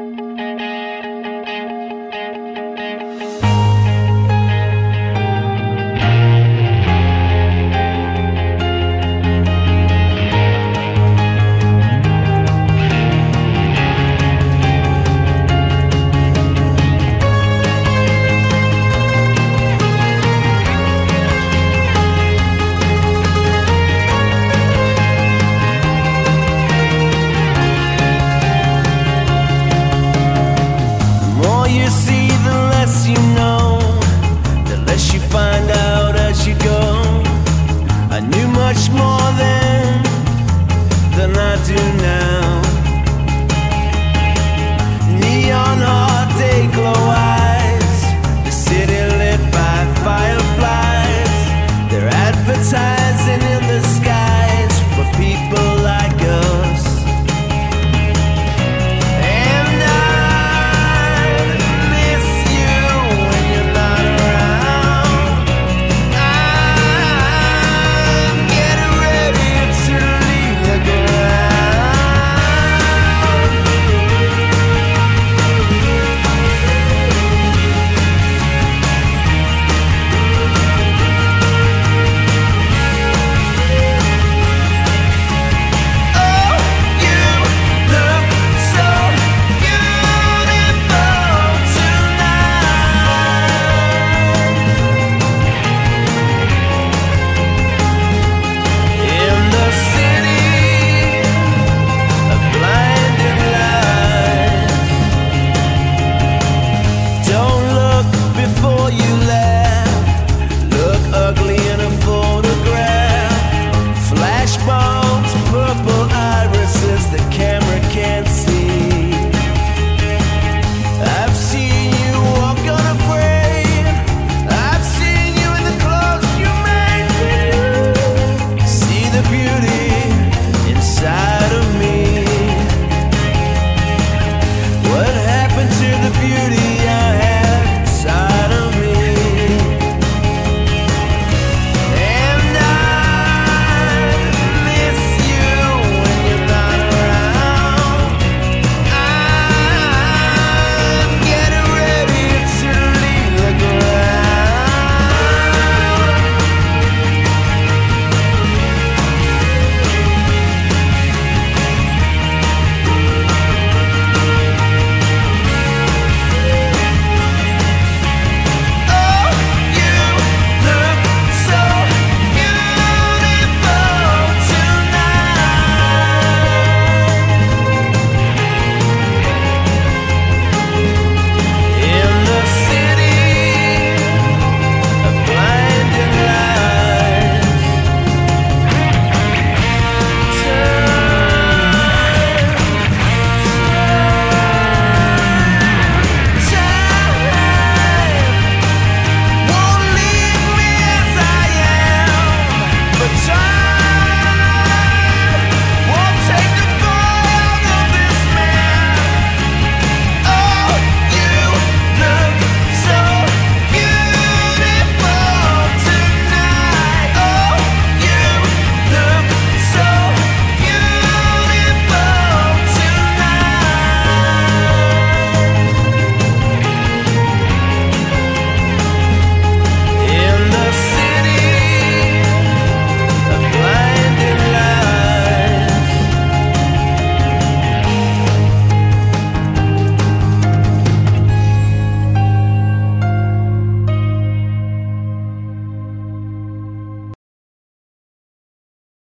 Música much more then than I do now.